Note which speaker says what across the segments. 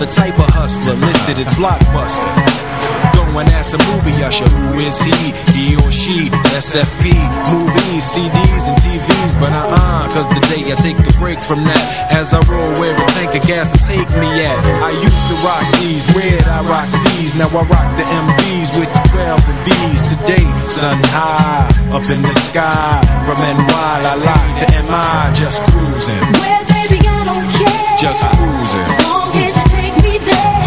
Speaker 1: the type of hustler listed at Blockbuster. Go and ask a movie usher, who is he? He or she? SFP, movies, CDs, and TVs. But uh-uh, cause the day I take a break from that, as I roll where a tank of gas will take me at. I used to rock these, where'd I rock these? Now I rock the MVs with the 12s and V's. Today, sun high, up in the sky. From NY, la la to MI, just cruising.
Speaker 2: Well, baby, I don't care.
Speaker 1: Just cruising.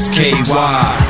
Speaker 1: setting SKY.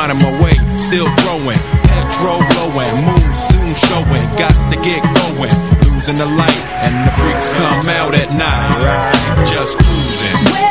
Speaker 1: finding my way, still growing. Petrol blowing, moon soon showing. Got to get going. Losing the light, and the freaks come out at night. Just cruising,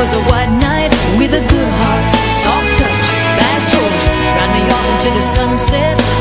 Speaker 3: was a white knight with a good heart Soft touch, fast horse Ran me off into the sunset.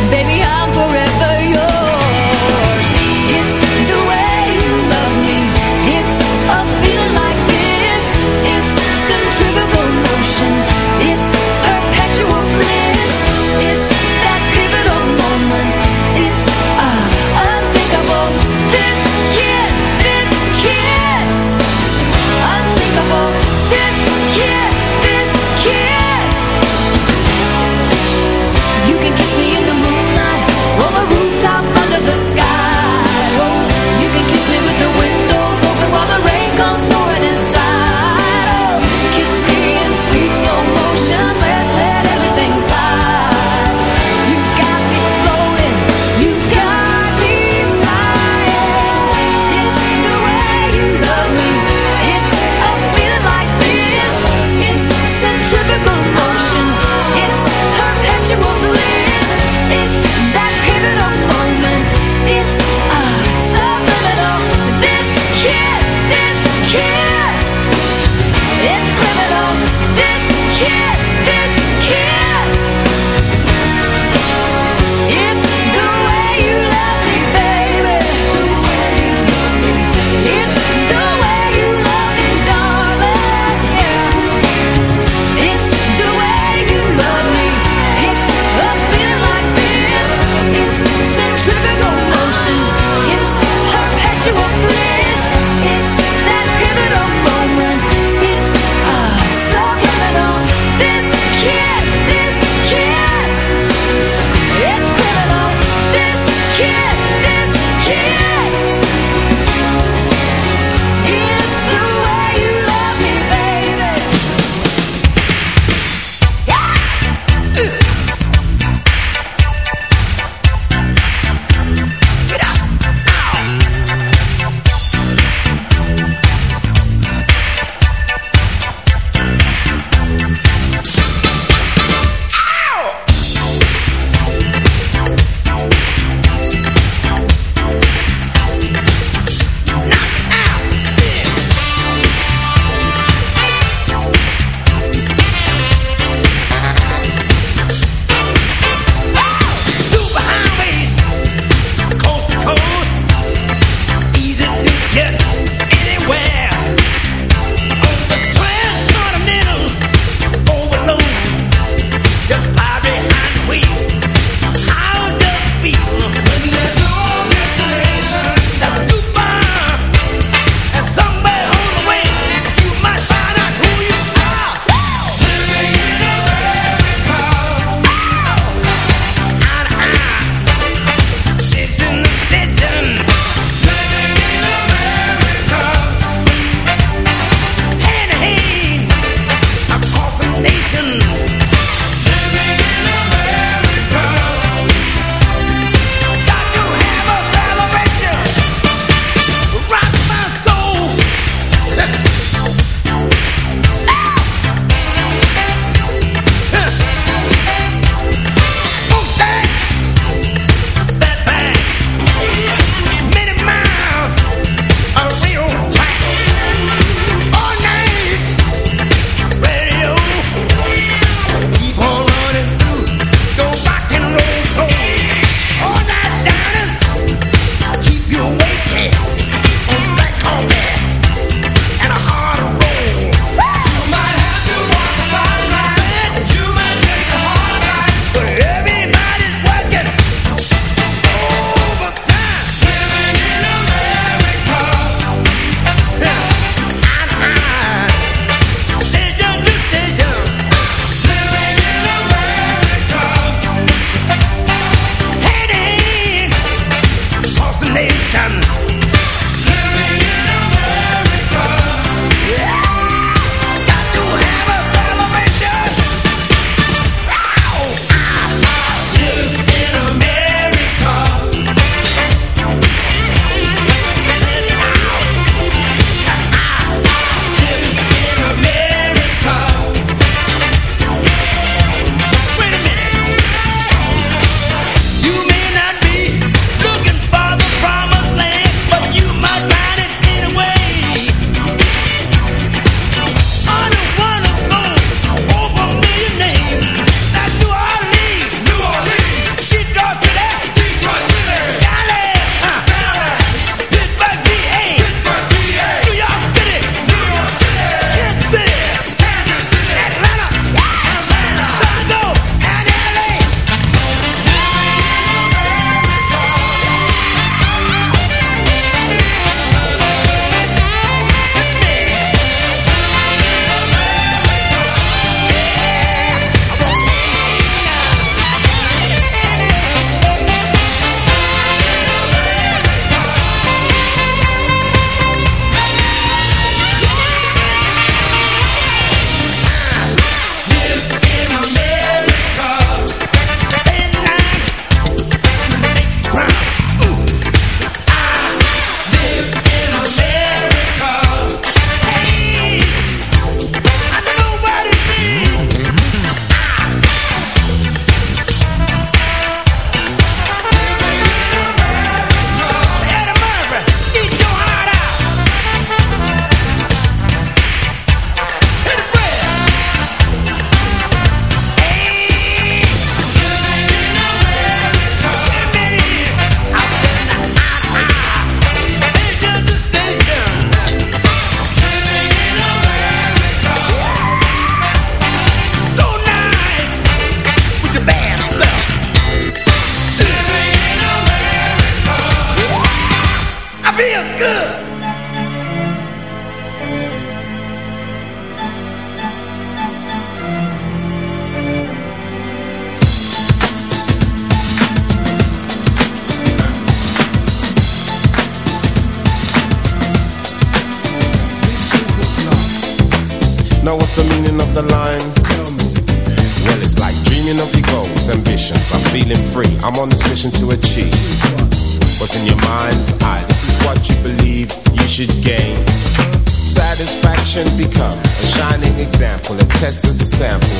Speaker 4: test as a sample.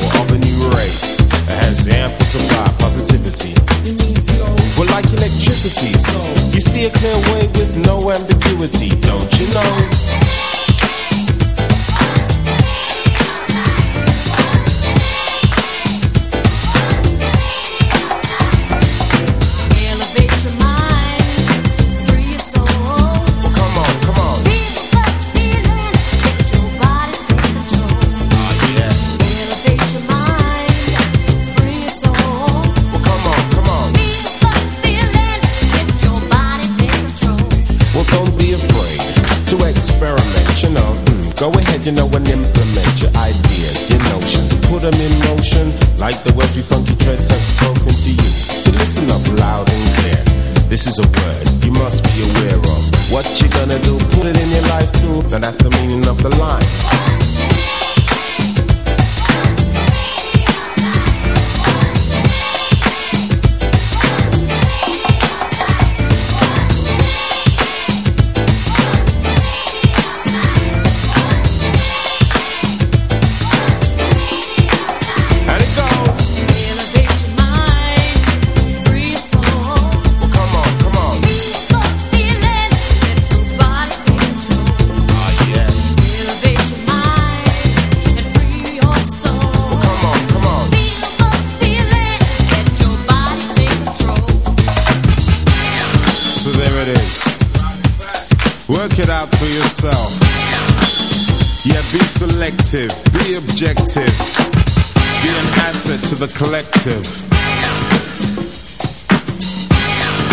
Speaker 3: the
Speaker 4: collective.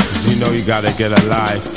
Speaker 4: Cause you know you gotta get a life.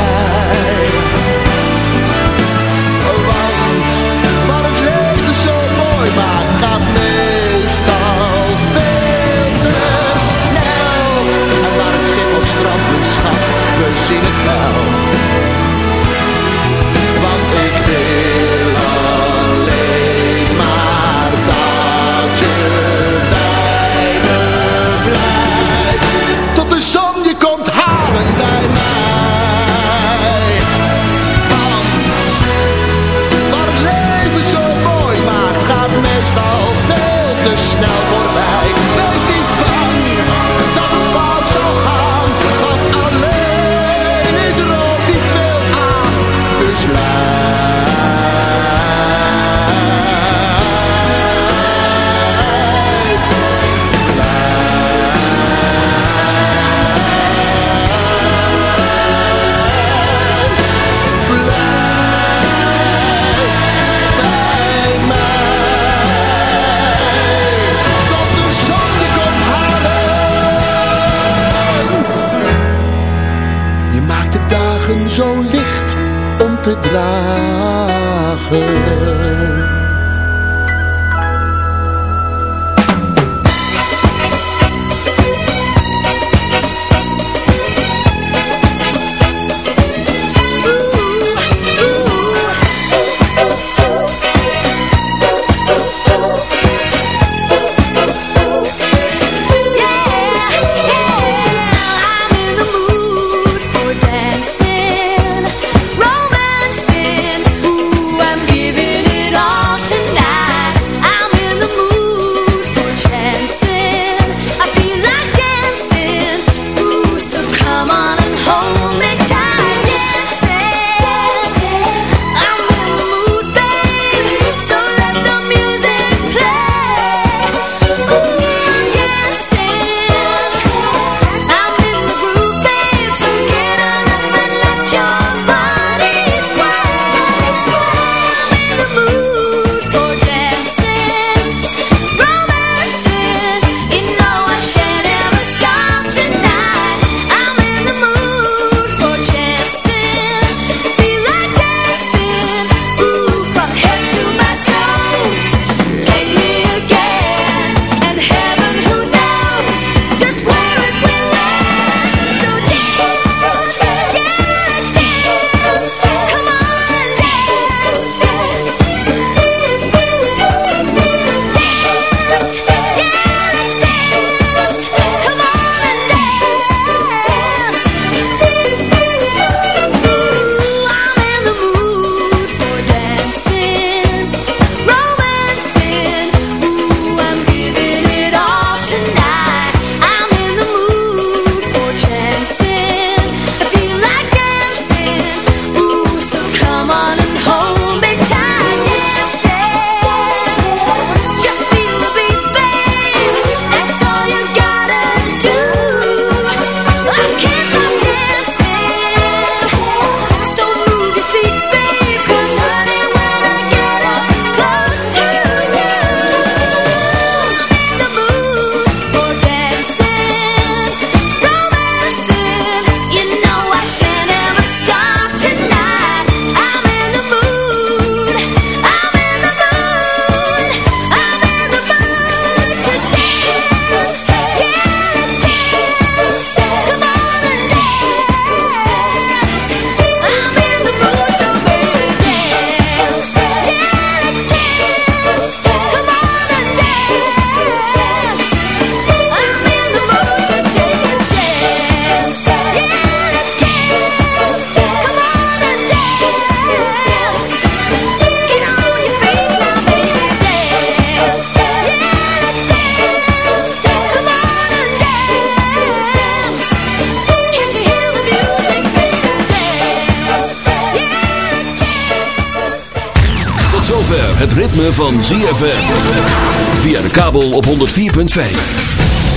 Speaker 5: Kabel op 104.5.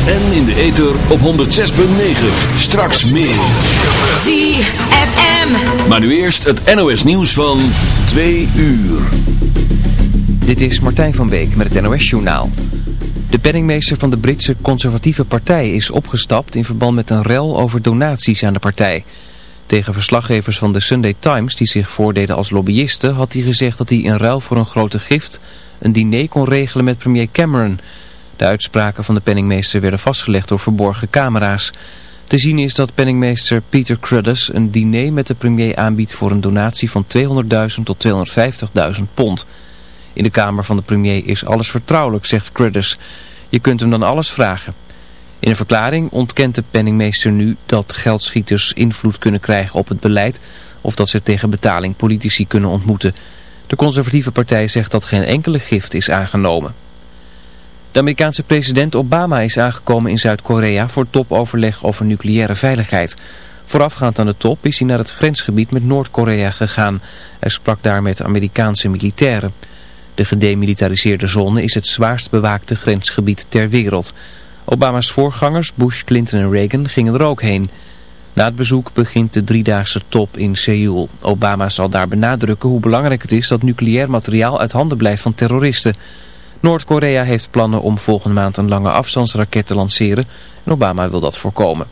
Speaker 5: En in de ether op 106.9. Straks meer.
Speaker 3: ZFM.
Speaker 5: Maar nu eerst het NOS nieuws van 2 uur.
Speaker 6: Dit is Martijn van Beek met het NOS Journaal. De penningmeester van de Britse conservatieve partij is opgestapt in verband met een rel over donaties aan de partij. Tegen verslaggevers van de Sunday Times die zich voordeden als lobbyisten had hij gezegd dat hij in ruil voor een grote gift een diner kon regelen met premier Cameron. De uitspraken van de penningmeester werden vastgelegd door verborgen camera's. Te zien is dat penningmeester Peter Cruddas een diner met de premier aanbiedt voor een donatie van 200.000 tot 250.000 pond. In de kamer van de premier is alles vertrouwelijk, zegt Cruddas. Je kunt hem dan alles vragen. In een verklaring ontkent de penningmeester nu dat geldschieters invloed kunnen krijgen op het beleid of dat ze tegen betaling politici kunnen ontmoeten. De conservatieve partij zegt dat geen enkele gift is aangenomen. De Amerikaanse president Obama is aangekomen in Zuid-Korea voor topoverleg over nucleaire veiligheid. Voorafgaand aan de top is hij naar het grensgebied met Noord-Korea gegaan. Hij sprak daar met Amerikaanse militairen. De gedemilitariseerde zone is het zwaarst bewaakte grensgebied ter wereld. Obama's voorgangers Bush, Clinton en Reagan gingen er ook heen. Na het bezoek begint de driedaagse top in Seoul. Obama zal daar benadrukken hoe belangrijk het is dat nucleair materiaal uit handen blijft van terroristen. Noord-Korea heeft plannen om volgende maand een lange afstandsraket te lanceren en Obama wil dat voorkomen.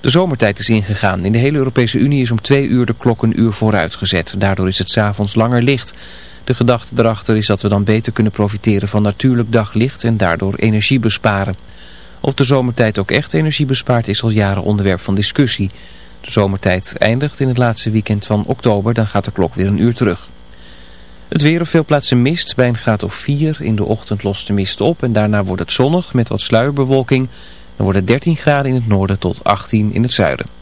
Speaker 6: De zomertijd is ingegaan. In de hele Europese Unie is om twee uur de klok een uur vooruitgezet. Daardoor is het s'avonds langer licht. De gedachte erachter is dat we dan beter kunnen profiteren van natuurlijk daglicht en daardoor energie besparen. Of de zomertijd ook echt energie bespaart is al jaren onderwerp van discussie. De zomertijd eindigt in het laatste weekend van oktober, dan gaat de klok weer een uur terug. Het weer op veel plaatsen mist, bij een graad of 4. In de ochtend lost de mist op en daarna wordt het zonnig met wat sluierbewolking. Dan wordt het 13 graden in het noorden tot 18 in het zuiden.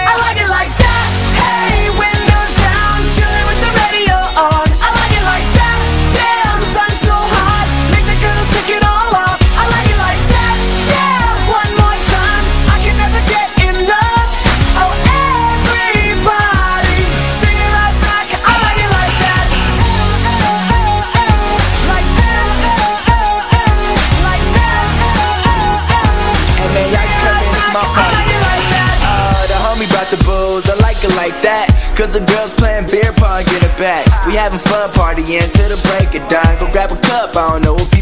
Speaker 7: The girls
Speaker 8: playing beer pong, get it back. We having fun partying till the break of dawn. Go grab a cup, I don't know what people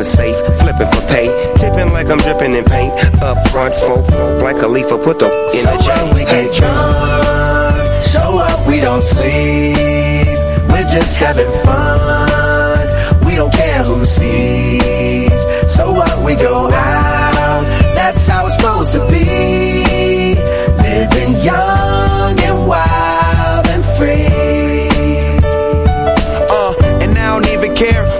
Speaker 2: The
Speaker 9: safe, flipping for pay. Tipping like I'm dripping in paint. Up front, folk, folk, like a leaf, put the in
Speaker 8: So
Speaker 9: a chain.
Speaker 8: what we get drunk, so up we don't sleep. We're just having fun, we don't care who sees. So what we go out, that's how it's supposed to be. Living young and wild and free.
Speaker 10: Uh, and I don't even care.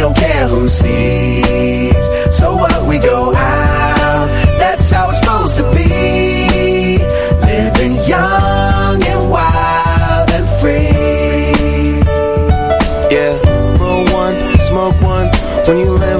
Speaker 8: don't care who sees. So what we go out, that's how it's supposed to be. Living young and wild and free.
Speaker 10: Yeah, roll one, smoke one. When you live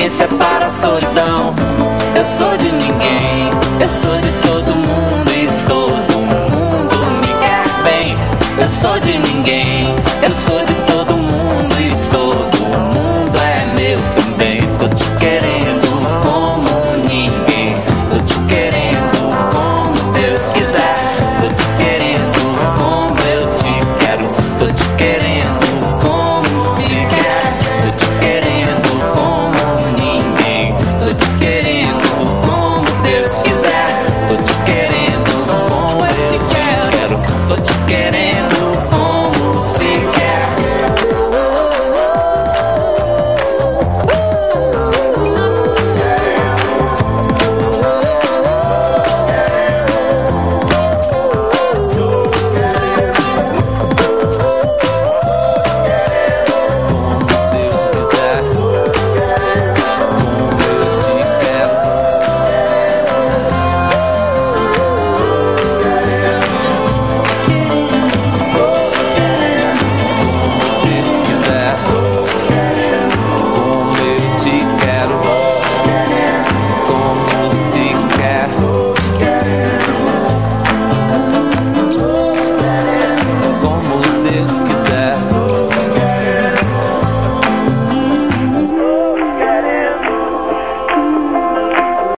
Speaker 11: sou audiência para a solidão. Eu sou de ninguém, eu sou de